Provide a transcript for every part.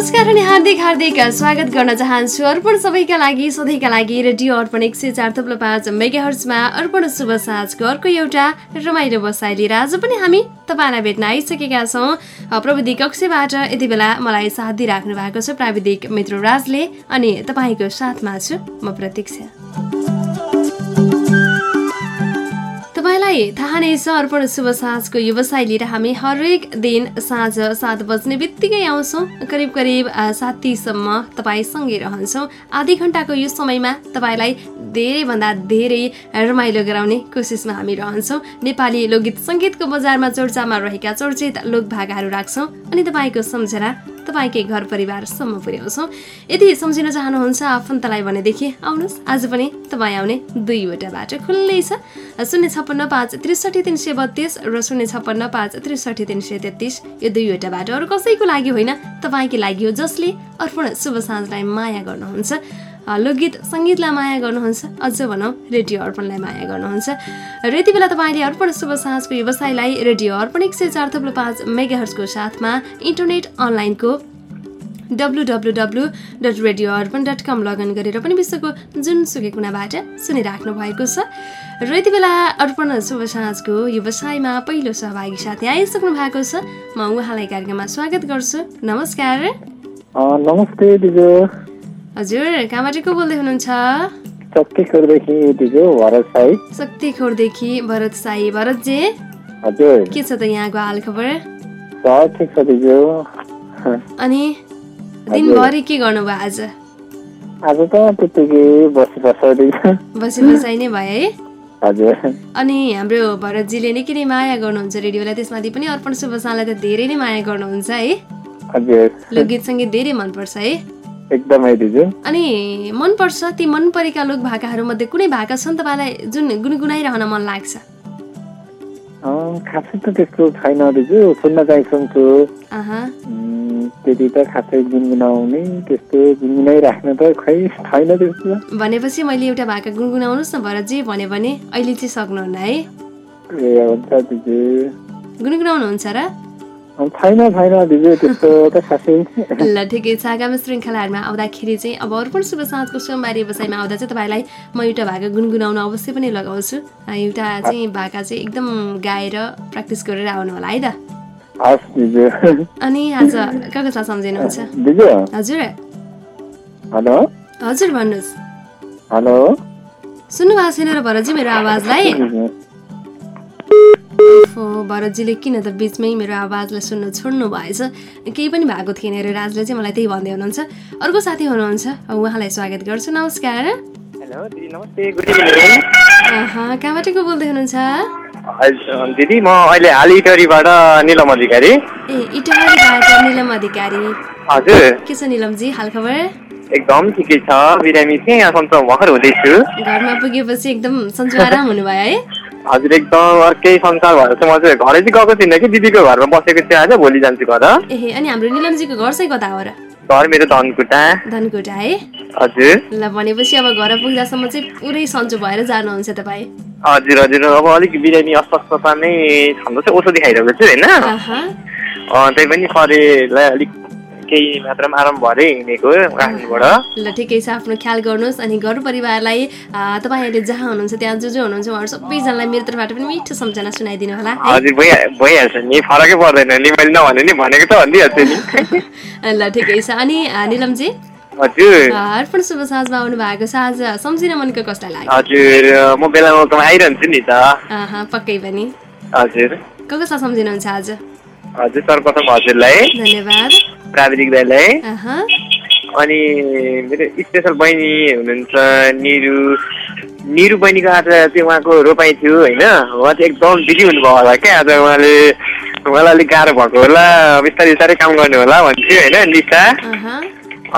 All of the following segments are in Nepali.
नमस्कार अनि हार्दिक हार्दिक स्वागत गर्न चाहन्छु अर्पण सबैका लागि सधैँका लागि रेडियो अर्पण एक सय चार थप्लो पाँच मेगा हर्समा अर्पण शुभ साँझको अर्को एउटा रमाइलो बसाइ लिएर आज पनि हामी तपाईँलाई भेट्न आइसकेका छौँ। प्रविधि कक्षबाट यति बेला मलाई साथ दिइराख्नु भएको छ प्राविधिक मित्र राजले अनि तपाईँको साथमा छु म प्रतीक्षा। तपाईँलाई थाहा नै छ अर्पण शुभ साँझको व्यवसाय लिएर हामी हरेक दिन साँझ सात बज्ने बित्तिकै आउँछौँ। करिब करिब साथीसम्म तपाईँसँगै रहन्छौँ। आधी घन्टाको यो समयमा तपाईँलाई धेरैभन्दा धेरै रमाइलो गराउने कोसिसमा हामी रहन्छौँ। नेपाली लोकगीत सङ्गीतको बजारमा चर्चामा रहेका चर्चित लोकभागाहरू राख्छौँ अनि तपाईँको सम्झना तपाईँकै घर परिवारसम्म पुर्याउँछौँ। यदि सम्झिन चाहनुहुन्छ आफन्तलाई भनेदेखि आउनुहोस्। आज पनि तपाईँ आउने दुईवटा बाटो खुल्लै छ। शून्य छप्पन्न पाँच त्रिसठी तिन सय बत्तिस र शून्य छप्पन्न पाँच त्रिसठी तिन सय तेत्तिस। यो दुईवटा बाटो अरू कसैको लागि होइन तपाईँकै लागि हो जसले अर्पण शुभ साँझलाई माया गर्नुहुन्छ। लोकगीत सङ्गीतलाई माया गर्नुहुन्छ। अझ भनौँ रेडियो अर्पणलाई माया गर्नुहुन्छ। र यति बेला तपाईँले अर्पण शुभ साँझको व्यवसायलाई रेडियो अर्पण एक सय चार थप्लो पाँच मेगाहर्सको साथमा इन्टरनेट अनलाइनको W W W dot radio Arpan dot com login गरेर पनि विश्वको जुनसुकै कुनाबाट सुनिराख्नु भएको छ। र यति बेला अर्पण शुभ साँझको व्यवसायमा पहिलो सहभागी साथी आइसक्नु भएको छ। म उहाँलाई कार्यक्रममा स्वागत गर्छु। नमस्कार। नमस्ते हजुर कहाँबाट को बोल्दै हुनुहुन्छ? शक्तिखोरदेखि भरत साई। भरत भरतजी हजुर। के छ त यहाँको हाल खबर? अनि दिनभरि के गर्नुभयो आज? आज त त्यतिकै बसी बसाइ नै भयो है। हजुर। अनि हाम्रो भरतजीले निकै नै माया गर्नुहुन्छ रेडियोलाई त्यसमाथि पनि अर्पण शुभसालाई त धेरै नै माया गर्नुहुन्छ है। हजुर। लोकगीत सङ्गीत धेरै मनपर्छ है। एकदमै दिजु अनि मनपर्छ ती मन परेका लोक भाकाहरूमध्ये कुनै भाका छन् तपाईँलाई जुन गुनगुनाइरहन मन लाग्छ? खासै त त्यस्तो छैन दिजु सुन्न चाहिँ सुन्छु त्यति त खासै गुनगुनाउने त्यस्तो गुनगुनाइराख्नु त खै छैन त्यस्तो। भनेपछि मैले एउटा भाका गुनगुनाउनुहोस् न भरतजी भन्यो भने अहिले चाहिँ सक्नुहुन्न है। ए हुन्छ दिजु गुनगुनाउनुहुन्छ र? छैन छैन दिजु त्यस्तो त खासै। ल ठिकै छ। आगामी श्रृङ्खलाहरूमा आउँदाखेरि चाहिँ अब अर्पण शुभ साँझको सोमबारे व्यवसायमा आउँदा चाहिँ तपाईँलाई म एउटा भाका गुनगुनाउन अवश्य पनि लगाउँछु। एउटा चाहिँ भाका चाहिँ एकदम गाएर प्र्याक्टिस गरेर आउनु होला है त? हस् दिजु अनि आज कहाँ कसलाई सम्झिनुहुन्छ? दिजु हजुर। हेलो। हजुर भन्नुहोस्। हेलो। सुन्नु भएको छैन र भरतजी मेरो आवाजलाई? ओहो, भरतजीले किन त बिचमै मेरो आवाजलाई सुन्नु छोड्नु भएछ? केही पनि भएको थिएन र राजले चाहिँ मलाई त्यही भन्दै हुनुहुन्छ। अर्को साथी हुनुहुन्छ। उहाँलाई स्वागत गर्छु। नमस्कार। हेलो दिदी नमस्ते। Good evening. कहाँबाट को बोल्दै हुनुहुन्छ? दिदी म अहिले हाल इटरीबाट निलम अधिकारी। ए इटहरीबाट निलम अधिकारी। हजुर। के छ निलमजी हालखबर एकदम ठिकै छ। बिरामी थिएँ। यहाँ सन्चो भर्खर हुँदैछु। घरमा पुगेपछि एकदम सन्चो आराम हुनुभयो है? हजुर एकदम अर्कै संसार भएर चाहिँ म चाहिँ घरै चाहिँ गएको थिइनँ कि दिदीको घरमा बसेको थिएँ आज भोलि जान्छु घर। ए अनि हाम्रो निलमजीको घर चाहिँ कता हो र? घर मेरो धनकुटा। धनकोटा है? हजुर। ल भनेपछि अब घर पुग्दासम्म चाहिँ पुरै सन्चो भएर जानुहुन्छ तपाईँ। हजुर हजुर। अब अलिक बिरामी अस्वस्थता नै छँदा चाहिँ औषधि खाइरहेको छु होइन? त्यही पनि शरीरलाई अलिक केही मात्रामा आराम भएरै हिँडेको राख्नुबाट। ल ठिकै छ आफ्नो ख्याल गर्नुहोस् अनि घर परिवारलाई। आ, तपाईँ अहिले जहाँ हुनुहुन्छ त्यहाँ जो जो हुनुहुन्छ उहाँहरू सबैजनालाई मेरो तर्फबाट पनि मिठो सम्झना सुनाइदिनु होला हजुर भइ भइहाल्छ नि फरकै पर्दैन नि मैले नभने नि भनेको त भनिदिइहाल्छु नि। ल ठिकै छ अनि निलमजी? अर्पण शुभ साँझमा आउनु भएको छ आज सम्झिन मनको कसलाई लाग्यो? हजुर म बेला मौकामा आइरहन्छु नि त। पक्कै पनि। हजुर। को कसलाई सम्झिनुहुन्छ आज? हजुर सर्वप्रथम हजुरलाई। धन्यवाद। प्राविधिक दाईलाई अनि मेरो स्पेसल बहिनी हुनुहुन्छ निरु। निरु बहिनीको आज चाहिँ उहाँको रोपाइ थियो होइन? उहाँ चाहिँ एकदम बिजी हुनुभयो होला क्या? आज उहाँले उहाँलाई अलिक गाह्रो भएको होला। बिस्तारै बिस्तारै काम गर्नु होला भन्छु होइन निशा?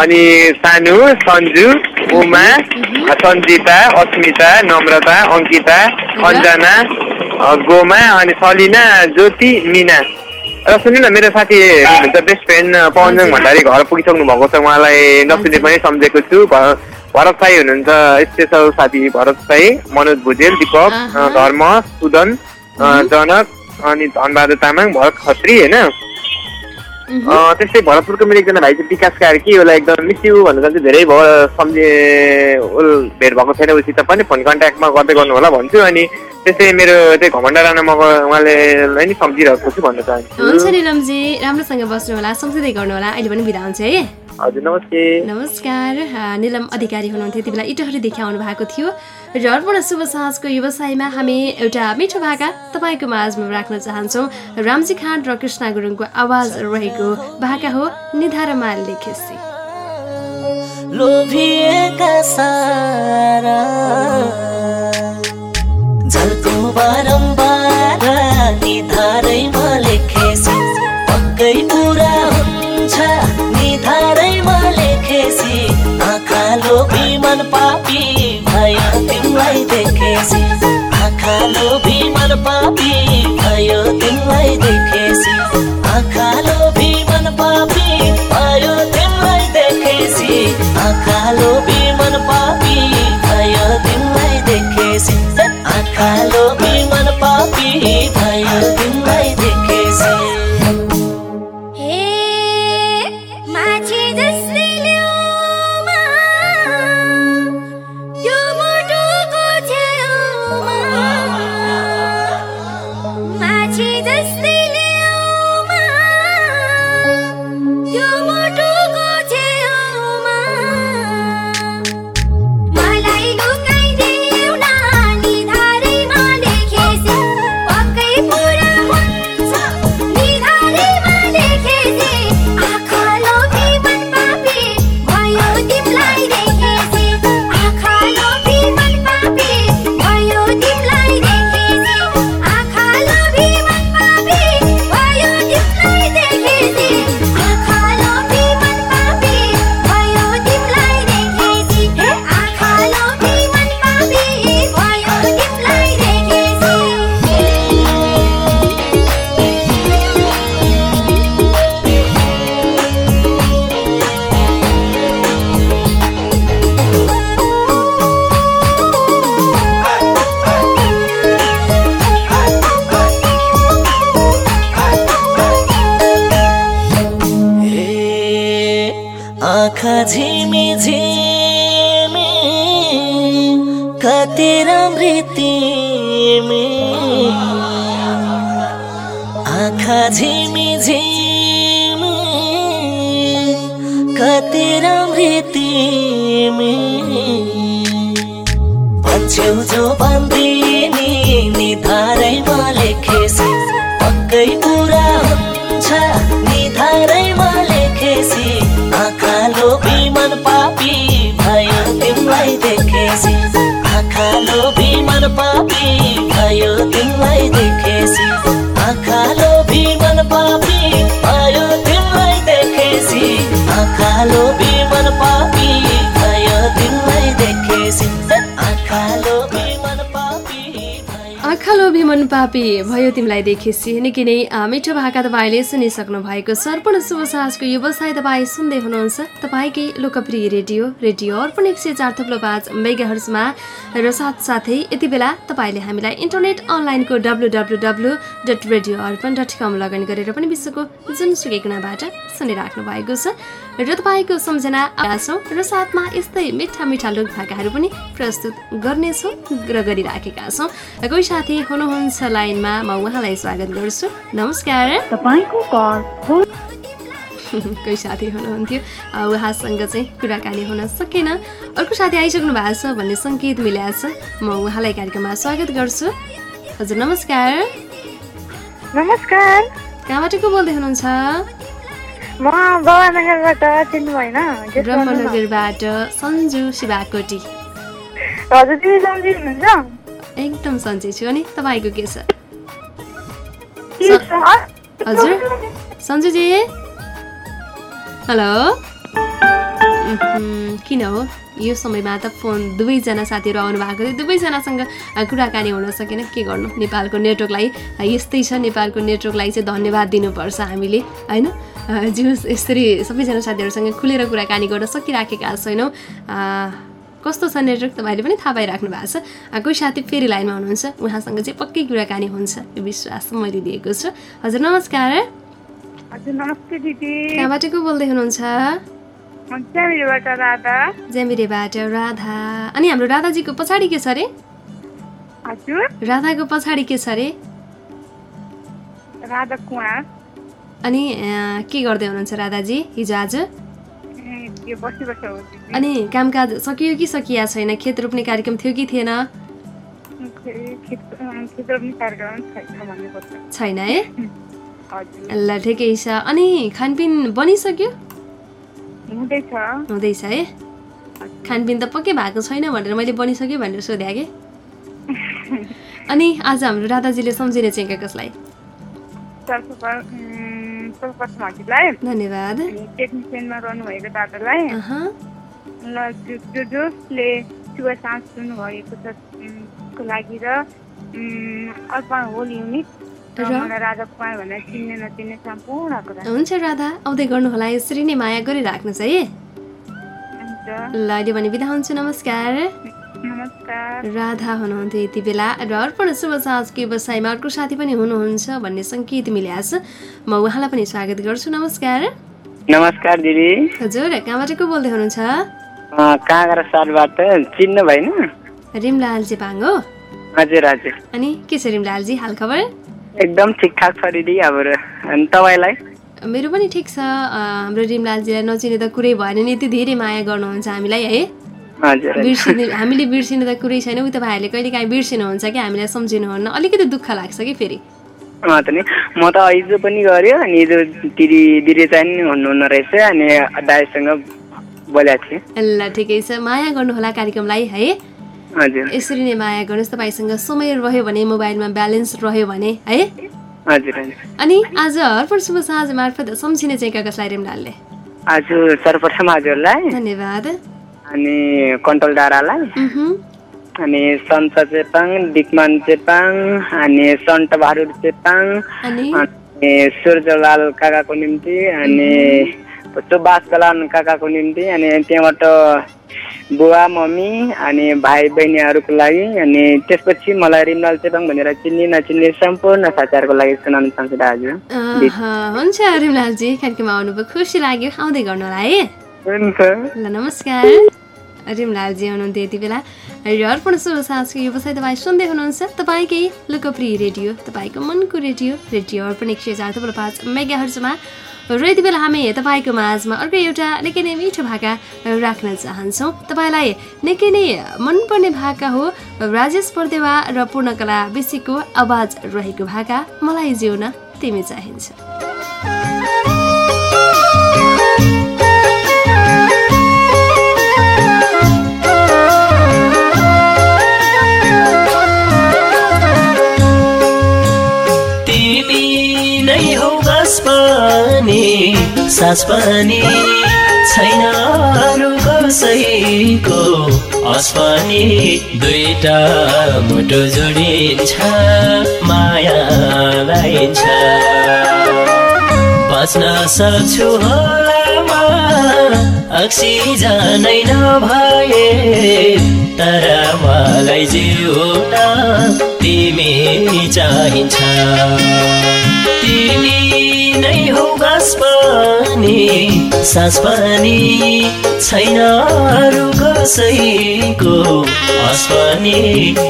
अनि सानु सन्जु उमा सन्जिता अस्मिता नम्रता अङ्किता अञ्जना अ, गोमा अनि सलिना ज्योति मिना। र सुन्नु न मेरो साथी हुनुहुन्छ बेस्ट फ्रेन्ड पवनजङ भण्डारी घर पुगिसक्नु भएको छ उहाँलाई नसुने पनि सम्झेको छु भरत साई हुनुहुन्छ स्पेसल साथी भरत साई मनोज भुजेल दिपक। धर्म सुदन जनक अनि धनबहादुर तामाङ भरत खत्री होइन त्यस्तै भरतपुरको मेरो एकजना भाइ चाहिँ विकास कार्की उसलाई एकदम मिस यु भन्नु चाहिँ धेरै भयो सम्झे भेट भएको छैन उसित पनि फोन कन्ट्याक्टमा गर्दै गर्नु होला भन्छु। अनि त्यस्तै मेरो चाहिँ घमण्ड राणा मग उहाँले नि सम्झिरहेको छु भन्न चाहन्छु। हुन्छ निलमजी राम्रोसँग बस्नु होला सम्झिँदै गर्नु होला अहिले पनि बिदा हुन्छ है? हजुर नमस्ते। नमस्कार। निलम अधिकारी हुनुहुन्थ्यो त्यति बेला इटहरी देखाउनु भएको थियो। र अर्पण शुभ साँझको व्यवसायमा हामी एउटा मिठो भाका तपाईँको माझमा राख्न चाहन्छौँ। रामजी खान र कृष्ण गुरुङको आवाज रहेको भाका हो निधारमा लेखेसी लोभिएका सारा। झल्को निधारैमा लेखेसी पक्कै पुरा हुन्छ निधारैमा लेखेसी लोभी मन पापी तिमीलाई देखेसी। आँखा लोभी मन पापी भयो तिमीलाई देखेसी। आँखा लोभी मन पापी भयो तिमीलाई देखेसी। आँखा लोभी राम्री तिमी आँखा झिमी झिमी कति राम्री तिमी जो बन्दिनी निधारैमा लेखेसी पक्कै पुरा हुन्छ पापी भयो तिमीलाई देखेसी। आँखा लोभी मन पापी भयो तिमीलाई देखेसी। आँखा लोभी मन पापी भयो तिमीलाई देखेसी निकै नै मिठो भाका तपाईँले सुनिसक्नु भएको छ। अर्पण शुभ साँझको व्यवसाय तपाईँ सुन्दै हुनुहुन्छ। तपाईँकै लोकप्रिय रेडियो रेडियो अर्पण एक सय चार थुप्रो पाँच मेगाहर्समा र साथसाथै यति बेला तपाईँले हामीलाई इन्टरनेट अनलाइनको W W W dot radio Arpan dot com login गरेर पनि विश्वको जुनसुकै कुनाबाट सुनिराख्नु भएको छ। र तपाईँको सम्झना छौँ र साथमा यस्तै मिठा मिठा लोक भाकाहरू पनि प्रस्तुत गर्नेछौँ र गरिराखेका छौँ। कोही साथी हुनुहुन्छ लाइनमा म उहाँलाई स्वागत गर्छु। नमस्कार। तपाईँको कल कोही साथी हुनुहुन्थ्यो। उहाँसँग चाहिँ कुराकानी हुन सकेन। अर्को साथी आइसक्नु भएको छ भन्ने सङ्केत मिलाएको छ। म उहाँलाई कार्यक्रममा स्वागत गर्छु। हजुर नमस्कार। नमस्कार। कहाँबाट को बोल्दै हुनुहुन्छ। ब्रह्मनगरबाट सन्जु शिवाकोटी। हजुर एकदम सन्चै छु अनि तपाईँको के छ? हजुर सन्जुजी हेलो किन हो यो समयमा त फोन दुवैजना साथीहरू आउनु भएको थियो। दुवैजनासँग कुराकानी हुन सकेन। के गर्नु? नेपालको नेटवर्कलाई यस्तै छ नेपालको नेटवर्कलाई चाहिँ धन्यवाद दिनुपर्छ हामीले होइन? जे यसरी सबैजना साथीहरूसँग खुलेर कुराकानी गर्न सकिराखेका छैनौँ। कस्तो छ नेटवर्क तपाईँले पनि थाहा पाइराख्नु भएको छ। कोही साथी फेरि लाइनमा हुनुहुन्छ। उहाँसँग चाहिँ पक्कै कुराकानी हुन्छ। यो विश्वास मैले दिएको छु। हजुर नमस्कार। हजुर नमस्ते दिदी। कहाँबाट को बोल्दै हुनुहुन्छ? ज्यामिरेबाट राधा। अनि हाम्रो राधाजीको पछाडि के छ अरे? राधाको पछाडि के छ अरे? अनि के गर्दै हुनुहुन्छ राधाजी? हिजो आज? अनि कामकाज सकियो कि सकिया छैन? खेत रोप्ने कार्यक्रम थियो कि थिएन? छैन है ल ठिकै छ अनि खानपिन बनिसक्यो? हुँदैछ। है खानपिन त पक्कै भएको छैन भनेर मैले बनिसक्यो भनेर सोधेँ कि? अनि आज हाम्रो राधाजीले सम्झिने चाहिँ कसलाई? सर्वप्रथम हजुरलाई धन्यवाद। टेक्निसियनमा रहनुभएको दादालाई। ल जो जो जसले शुभ साँझ सुन्नुभएको छ को लागि र अर्पण होल युनिट हुन्छ राधा आउँदै गर्नुहोला यसरी नै माया गरिराख्नुहोस् है। ल अहिले भने बिदा हुन्छु नमस्कार। राधा हुनुहुन्थ्यो यति बेला र अर्पण शुभ साँझको व्यवसायमा अर्को साथी पनि हुनुहुन्छ भन्ने सङ्केत मिल्यास म उहाँलाई पनि स्वागत गर्छु। नमस्कार। नमस्कार दिदी। हजुर कहाँबाट को बोल्दै हुनुहुन्छ? काँगरा सालबाट चिन्नु भएन। रिमलाल चेपाङ हो? हजुर हजुर। अनि के छ रिमलालजी हाल खबर? एकदम ठिकठाक छ दिदी अब तपाईँलाई? मेरो पनि ठिक छ। हाम्रो रिमलालजीलाई नचिने त कुरै भएन नि यति धेरै माया गर्नुहुन्छ हामीलाई है। बिर्सिने हामीले बिर्सिने त कुरै छैन। उही तपाईँहरूले कहिले काहीँ बिर्सिनुहुन्छ कि हामीलाई सम्झिनुहुन्न। अलिकति दुःख लाग्छ कि फेरि? त नि। म त हिजो पनि गऱ्यो अनि हिजो दिदी दिदी चाहिँ नि हुनुहुन्न रहेछ अनि दाइसँग बोलेको थिएँ। ल ठिकै छ। माया गर्नुहोला कार्यक्रमलाई है? हजुर। यसरी नै माया गर्नुहोस्। तपाईँसँग समय रह्यो भने मोबाइलमा ब्यालेन्स रह्यो भने है? हजुर अनि आज अर्पण शुभ साँझ मार्फत सम्झिने चाहिँ कागजलाई रेमलालले। आज सर्वप्रथम हजुरलाई। धन्यवाद। अनि कन्ट्रोल डाँडालाई। अनि सन्त चेपाङ डिकमान चेपाङ अनि सन्त बहादुर चेपाङ अनि? सूर्यलाल काकाको निम्ति अनि सुभाष कलान काकाको निम्ति अनि त्यहाँबाट बुवा मम्मी अनि भाइ बहिनीहरूको लागि अनि त्यसपछि मलाई रिमलाल चेपाङ भनेर चिन्ने नचिन्ने सम्पूर्ण साथीहरूको लागि सुनाउन चाहन्छु दाजु। हुन्छ रिमलालजी कार्यक्रममा आउनुभयो। खुसी लाग्यो। आउँदै गर्नु होला है। हुन्छ। ल नमस्कार। रिमलालजी हुनुहुन्थ्यो यति बेला। र अर्पण शुभ साँझको व्यवसाय तपाईँ सुन्दै हुनुहुन्छ तपाईँकै लोकप्रिय रेडियो तपाईँको मनको रेडियो रेडियो अर्पण एक सय चार थप्लो पाँच मेगा हर्चमा र यति बेला हामी तपाईँको माझमा अर्को एउटा निकै नै मिठो भाका राख्न चाहन्छौँ। तपाईँलाई निकै नै मनपर्ने भाका हो राजेश पर्देवा र पूर्णकला बेसीको आवाज रहेको भाका। मलाई जिउन तिमी चाहिन्छ। पनि सास पनि छैन। कसैको हस पनि दुईटा मुटु जोडिन्छ माया लाइन्छ बाँच्न सक्छु होला अक्सिजनै नभए तर मलाई जिउन तिमी चाहिन्छ। तिमी सास पनि छैन अरू कसैको। हस पनि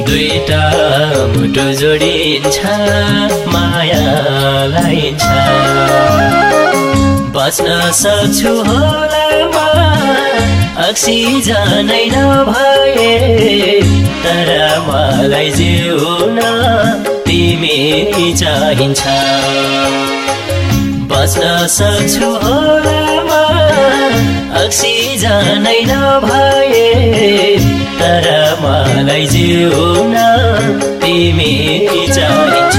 दुईटा मुटु जोडिन्छ माया लाइन्छ। बाँच्न सक्छु होला म अक्सिजनै नभए तर मलाई जिउन तिमी चाहिन्छ। बाँच्न सक्छु अक्सिजनै नभए तर मलाई जिउन तिमी चाहिन्छ।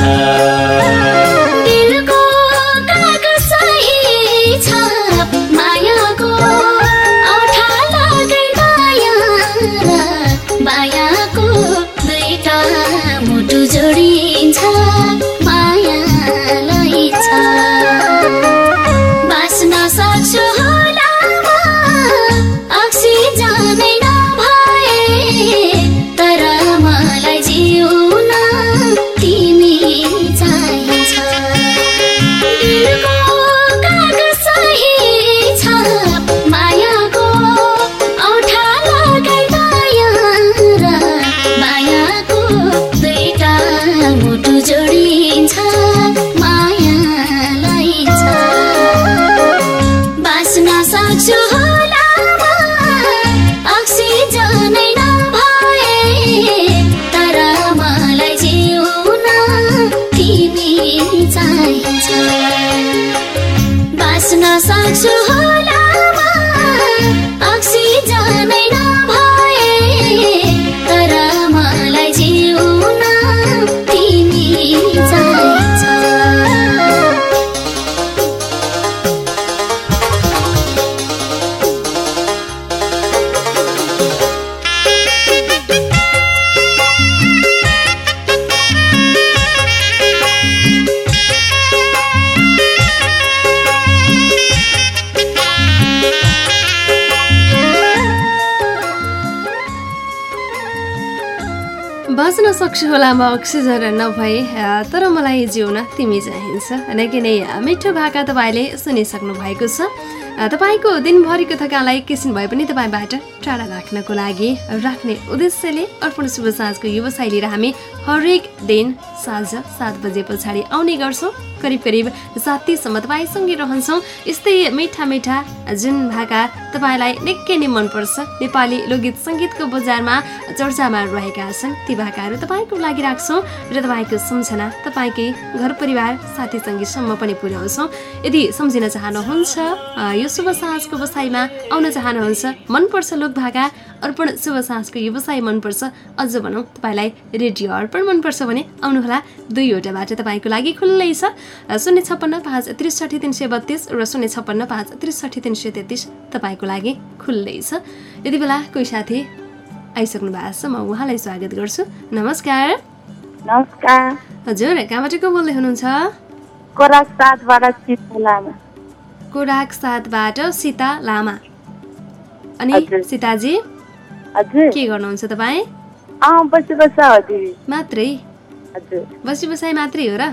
Hasna hard. बाँच्न सक्छु होला म अक्सिजन नभए तर मलाई जिउन तिमी चाहिन्छ। निकै नै मिठो भाका तपाईँले सुनिसक्नु भएको छ। तपाईँको दिनभरिको थकानलाई एकैछिन भए पनि तपाईँबाट टाढा राख्नको लागि राख्ने उद्देश्यले अर्पण शुभ साँझको व्यवसाय लिएर हामी हरेक दिन साँझ सात बजे पछाडि आउने गर्छौँ। करिब करिब साथीसम्म तपाईँसँगै रहन्छौँ। यस्तै मिठा मिठा जुन भाका तपाईँलाई निकै नै मनपर्छ। नेपाली लोकगीत सङ्गीतको बजारमा चर्चामा रहेका छन् ती भाकाहरू तपाईँको लागि राख्छौँ र तपाईँको सम्झना तपाईँकै घर परिवार साथी सङ्गीतसम्म पनि पुर्याउँछौँ। यदि सम्झिन चाहनुहुन्छ यो शुभ साँझको बसाइमा आउन चाहनुहुन्छ मनपर्छ लोक भाका अर्पण शुभ साँझको व्यवसाय मनपर्छ। अझ भनौँ तपाईँलाई रेडियो अर्पण मनपर्छ भने आउनुहोला। दुईवटा बाटो तपाईँको लागि खुल्लै छ। शून्य छप्पन्न पाँच त्रिसठी तिन सय बत्तिस र शून्य छप्पन्न पाँच त्रिसठी तिन सय तेत्तिस तपाईँको लागि खुल्लै छ। यति बेला कोही साथी आइसक्नु भएको छ म उहाँलाई स्वागत गर्छु। नमस्कार। नमस्कार। हजुर कहाँबाट को बोल्दै हुनुहुन्छ? कोराक साथबाट सीता लामा। अनि। सीताजी? हजुर के गर्नुहुन्छ तपाईँ बसी मात्रै हजुर बसी बसाइ मात्रै हो र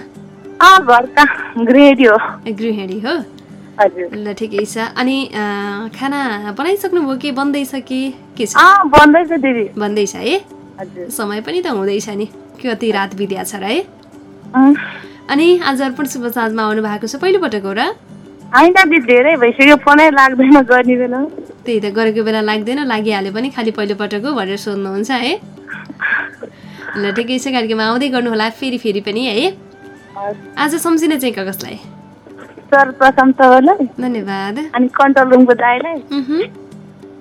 ग्रेडी हो गृहिणी हो ल ठिकै छ अनि खाना बनाइसक्नुभयो कि बन्दैछ कि के छ बन्दैछ दिदी बन्दैछ है समय पनि त हुँदैछ नि कति रात बित्या छ र है अनि आज अर्पण शुभ साँझमा आउनु भएको छ पहिलोपटक हो र होइन दिदी धेरै भइसक्यो फोनै लाग्दैन गर्ने बेला त्यही त गरेको बेला लाग्दैन लागिहाल्यो पनि खालि पहिलोपटक हो भनेर सोध्नुहुन्छ है। ल ठिकै छ कार्यक्रममा आउँदै गर्नुहोला फेरि फेरि पनि है। आज सम्झिने चाहिँ कसलाई सर्वप्रथम तपाईँलाई धन्यवाद। अनि कन्ट्रोल रुमको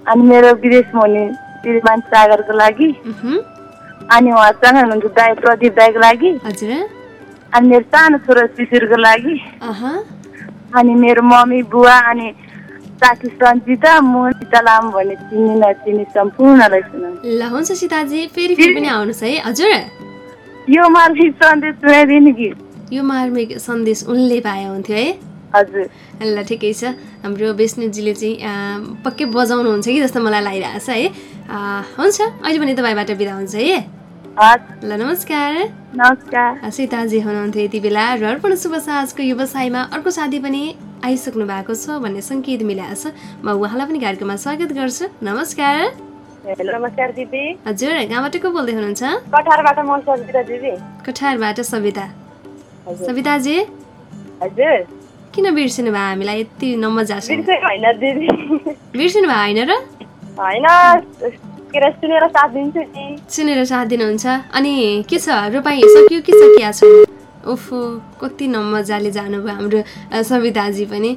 अनि मेरो विदेशमा हुने श्रीमान सागरको लागि। उहुँ, अनि उहाँसँग हुनुहुन्छ दाई प्रदीप दाईको लागि। हजुर। अनि मेरो सानो छोरा शिशिरको लागि। अनि मेरो मम्मी बुवा अनि साथी सन्जिता म सीता लाम भन्ने चिनी नचिनी सम्पूर्णलाई सुनाउ। ल हुन्छ सीताजी फेरि फेरि? पनि आउनुहोस् है। हजुर? यो मार्फिक सन्देश सुनाइदिनु कि? यो मार्मिक सन्देश उनले पाए हुन्थ्यो है। हजुर। ल ठिकै छ। हाम्रो विष्णुजीले चाहिँ पक्कै बजाउनुहुन्छ कि जस्तो मलाई लागिरहेको छ है। हुन्छ। अहिले पनि तपाईँबाट बिदा हुन्छ है। ल नमस्कार। नमस्कार। सीताजी हुनुहुन्थ्यो यति बेला र अर्पण शुभ साँझको व्यवसायमा अर्को साथी पनि आइसक्नु भएको छ भन्ने सङ्केत मिलाएको छ म उहाँलाई पनि कार्यक्रममा स्वागत गर्छु। नमस्कार। नमस्कार दिदी। हजुर कहाँबाट को बोल्दै हुनुहुन्छ? कठारबाट म सन्जिता दिदी। कठारबाट सविता। सविताजी हजुर। किन बिर्सिनु भयो हामीलाई? यति होइन दिदी। बिर्सिनु भयो होइन र? होइन के अरे सुनेर साथ दिन्छु नि। सुनेर साथ दिनुहुन्छ। अनि के छ? रोपाइ सकियो कि सकिया छैन ओफो कति नमजाले जानुभयो हाम्रो सविताजी पनि।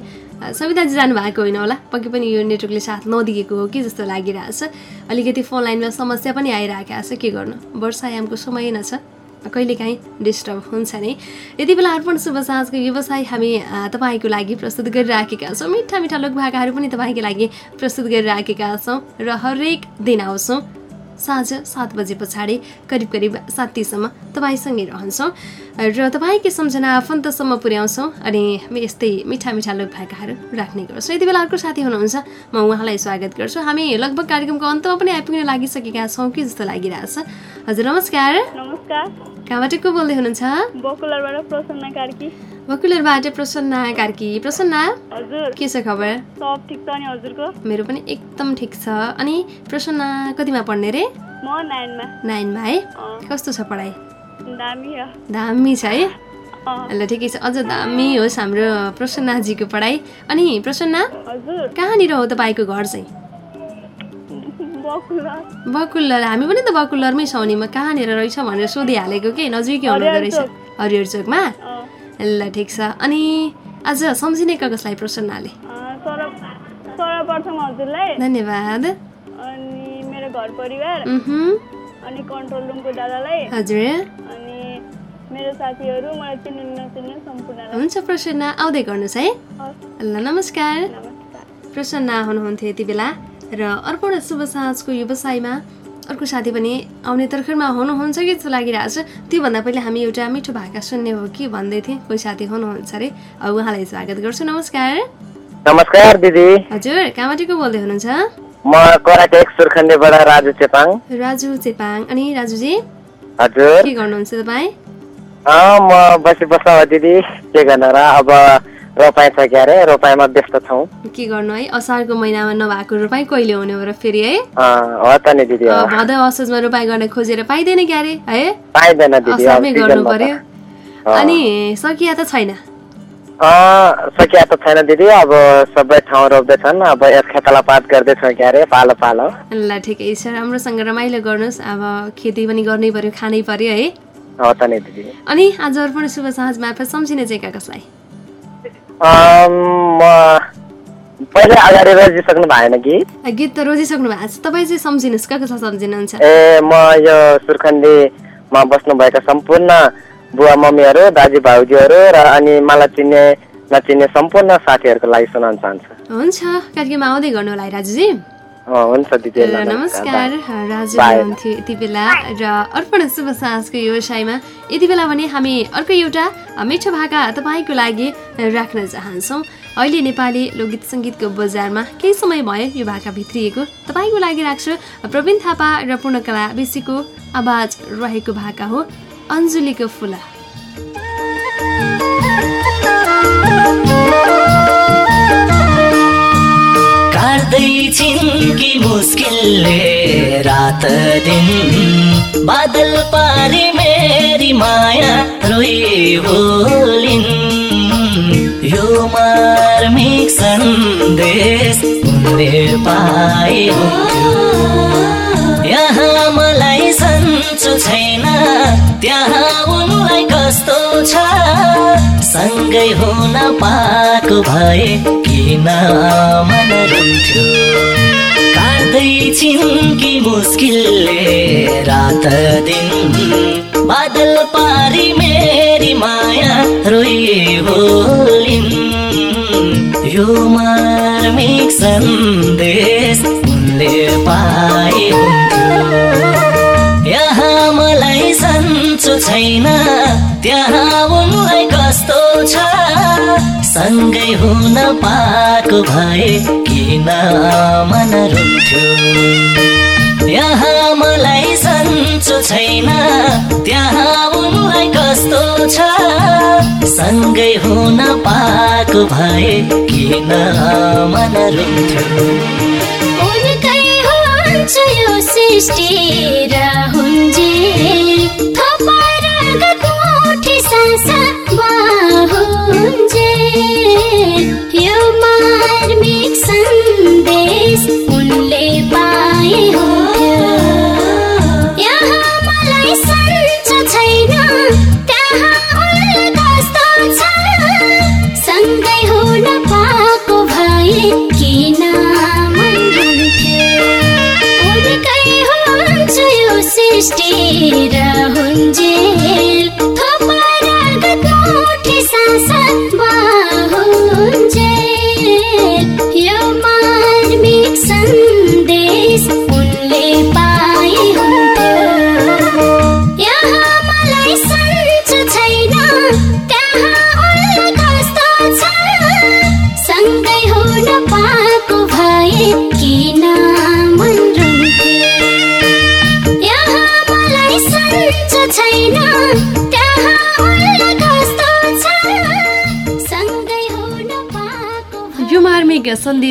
सविताजी जानुभएको होइन होला। पक्कै पनि यो नेटवर्कले साथ नदिएको हो कि जस्तो लागिरहेछ। अलिकति फोन लाइनमा समस्या पनि आइरहेको छ। के गर्नु? वर्षायामको समय न छ। कहिलेकाहीँ डिस्टर्ब हुन्छ नि। यति बेला अर्पण शुभ साँझको व्यवसाय हामी तपाईँको लागि प्रस्तुत गरिराखेका छौँ। मिठा मिठा लोक भाकाहरू पनि तपाईँको लागि प्रस्तुत गरिराखेका छौँ र हरेक दिन आउँछौँ। साँझ सात बजे पछाडि करिब करिब सातीसम्म तपाईँसँगै रहन्छौँ। र तपाईँकै सम्झना आफन्तसम्म पुर्याउँछौँ अनि यस्तै मिठा मिठा लोक भाकाहरू राख्ने गर्छौँ। यति बेला अर्को साथी हुनुहुन्छ म उहाँलाई स्वागत गर्छु। हामी लगभग कार्यक्रमको अन्तमा पनि आइपुग्न लागिसकेका छौँ कि जस्तो लागिरहेछ। हजुर नमस्कार। नमस्कार। कहाँबाट को बोल्दै हुनुहुन्छ? भकुलरबाट प्रसन्ना कार्की। प्रसन्ना के छ खबर? सब ठिक छ नि हजुरको? मेरो पनि एकदम ठिक छ। अनि प्रसन्ना कतिमा पढ्ने रे? म नाइनमा। नाइनमा है कस्तो छ पढाइ? दामी छ है? ल ठिकै छ। अझ दामी होस् हाम्रो प्रसन्नाजीको पढाइ। अनि प्रसन्ना कहाँनिर हो तपाईँको घर चाहिँ? बकुलर हामी पनि त बकुल्लरमै छौँ नि। म कहाँनिर रहेछ भनेर सोधिहालेको कि? नजिकै हुनुहुँदो रहेछ। हरिहर चोकमा? ल ठिक छ। अनि आज सम्झिने कसलाई प्रसन्नाले अँ, सर्वप्रथम हजुरलाई। धन्यवाद। अनि मेरो घर परिवार। उहुँ, अनि कन्ट्रोल रुमको दादालाई। हजुर। अनि मेरो साथीहरू मलाई चिन्नु नचिन्नु सम्पूर्णलाई। हुन्छ प्रसन्न आउँदै गर्नुहोस् है। ल नमस्कार। नमस्कार। प्रसन्न हुनुहुन्थ्यो यति बेला। र अर्पण शुभ साँझको व्यवसायमा अर्को साथी पनि आउने तर्खरमा हुनुहुन्छ कि जस्तो लागिरहेको छ त्योभन्दा पहिले हामी एउटा मिठो भाका सुन्ने हो कि भन्दै थिएँ। कोही साथी हुनुहुन्छ अरे? उहाँलाई स्वागत गर्छु। नमस्कार। नमस्कार दिदी। हजुर कहाँबाट को बोल्दै हुनुहुन्छ? म कराटेक सुर्खण्डेबाट राजु चेपाङ। राजु चेपाङ। अनि राजुजी? हजुर। के गर्नुहुन्छ तपाईँ? म बसी बस्छ दिदी। के गर्न र? अब रोपाइ छ के अरे रोपाइमा व्यस्त छौँ। के गर्नु है? असारको महिनामा नभएको रोपाइँ कहिले हुने हो र फेरि है? हो त नि दिदी। भदौ असोजमा रोपाइँ गर्ने खोजेर पाइँदैन क्यारे है? पाइँदैन दिदी असारमै गर्नु पर्यो। अनि सकिया त छैन? सकिया त छैन दिदी अब सबै ठाउँ रोप्दैछन् अब यस खेतलापात गर्दैछौँ के अरे पालो पालो। ल ठिकै छ राम्रोसँग रमाइलो गर्नुहोस् अब खेती पनि गर्नै पर्यो खानै पर्यो है? हो त नि दिदी। अनि आज अर्पण शुभ साँझ मार्फत सम्झिने चाहिँ कसलाई? पहिले अगाडि रोजिसक्नु भएन कि? गीत त रोजिसक्नु भएको छ तपाईँ चाहिँ सम्झिनुहोस् कहाँ कसलाई सम्झिनुहुन्छ? ए म यो सुर्खण्डीमा बस्नुभएका सम्पूर्ण बुवा मम्मीहरू दाजु भाउजूहरू र अनि मलाई चिन्ने नचिन्ने सम्पूर्ण साथीहरूको लागि सुनाउन चाहन्छु। हुन्छ कार्यक्रममा आउँदै गर्नु होला है राजुजी नमस्कार राजु। हुनुहुन्थ्यो यति बेला र अर्पण शुभ साँझको व्यवसायमा यति बेला भने हामी अर्को एउटा मिठो भाका तपाईँको लागि राख्न चाहन्छौँ। अहिले नेपाली लोकगीत सङ्गीतको बजारमा केही समय भयो यो भाका भित्रिएको। तपाईँको लागि राख्छु प्रवीण थापा र पूर्णकला बेसीको आवाज रहेको भाका हो अञ्जुलीको फुला। छिन् कि मुस्किलले रात दिन। बादल पारी मेरी माया रोइ बोलिन् यो मार्मिक सन्देश उनले पाए यहाँ मलाई सन्चो छैन त्यहाँ सँगै हुन पाएको भए किन मन रुन्थ्यो काट्दै छिन् कि मुस्किलले रात दिन? बादल पारी मेरी माया रोइ बोलिन् यो मार्मिक सन्देश उनले पाए यहाँ मलाई सन्चो छैन त्यहाँ कस्तो छ? सँगै हुन पाएको भए किन मन रुन्थ्यो? यहाँ मलाई सन्चो छैन। त्यहाँ उनलाई कस्तो छ? सँगै हुन पाएको भए किन मन रुन्थ्यो? उनकै यो सृष्टि र हुन्जे। थपर गठमुठी सासा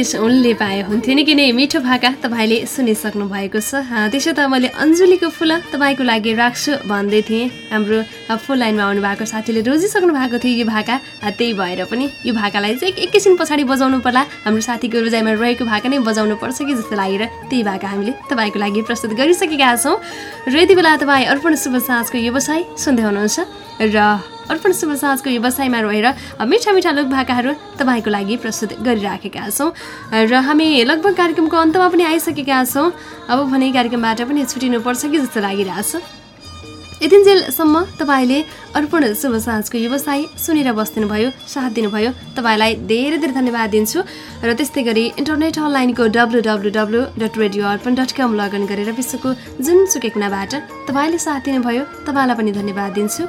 सन्देश उनले पाए हुन्थ्यो निकै नै मिठो भाका तपाईँले सुनिसक्नु भएको छ त्यसो त मैले अञ्जुलीको फुल तपाईँको लागि राख्छु भन्दै थिएँ हाम्रो फोन लाइनमा आउनु भएको साथीले रोजिसक्नु भएको थियो यो भाका त्यही भएर पनि यो भाकालाई चाहिँ एक- एकैछिन पछाडि बजाउनु पर्ला हाम्रो साथीको रोजाइमा रहेको भाका नै बजाउनु पर्छ कि जस्तो लागेर त्यही भाका हामीले तपाईँको लागि प्रस्तुत गरिसकेका छौँ र यति बेला तपाईँ अर्पण शुभ साँझको व्यवसाय सुन्दै हुनुहुन्छ र अर्पण साँझको व्यवसायमा रहेर मिठा मिठा लोक भाकाहरू तपाईँको लागि प्रस्तुत गरिराखेका छौँ। र हामी लगभग कार्यक्रमको अन्तमा पनि आइसकेका छौँ। अब भने कार्यक्रमबाट पनि छुटिनुपर्छ कि जस्तो लागिरहेछ। यतिन्जेलसम्म तपाईँले अर्पण शुभ साँझको व्यवसाय सुनेर बस्दिनुभयो साथ दिनुभयो। तपाईँलाई धेरै धेरै धन्यवाद दिन्छु। र त्यस्तै गरी इन्टरनेट अनलाइनको W W W dot radio Arpan dot com login गरेर विश्वको जुनसुकै कुनाबाट तपाईँले साथ दिनुभयो तपाईँलाई पनि धन्यवाद दिन्छु।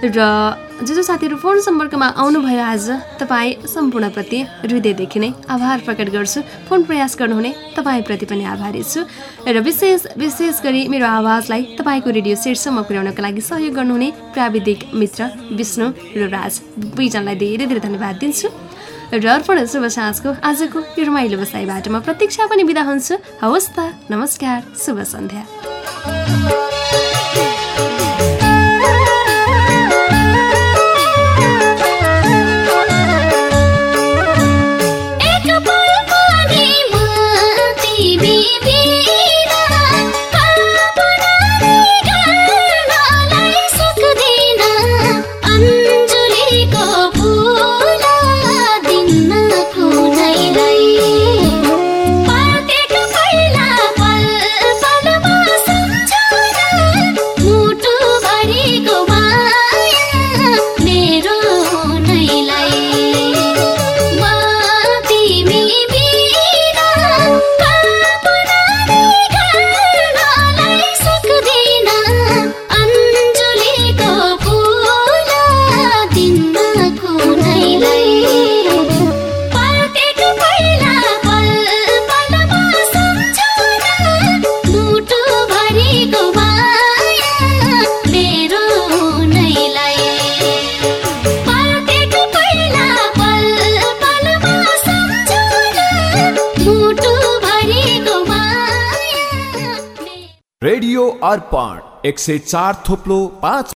र जो जो साथीहरू फोन सम्पर्कमा आउनुभयो आज तपाईँ सम्पूर्णप्रति हृदयदेखि नै आभार प्रकट गर्छु। फोन प्रयास गर्नुहुने तपाईँप्रति पनि आभारी छु। र विशेष विशेष गरी मेरो आवाजलाई तपाईँको रेडियो सेटसम्म पुर्याउनको लागि सहयोग गर्नुहुने प्राविधिक मित्र विष्णु र राज दुईजनालाई धेरै धेरै धन्यवाद दिन्छु। र अर्पण शुभ साँझको आजको यो रमाइलो बसाइबाट म प्रतीक्षा पनि बिदा हुन्छु। हवस् त नमस्कार शुभ सन्ध्या। एक सय चार थोप्लो पाँच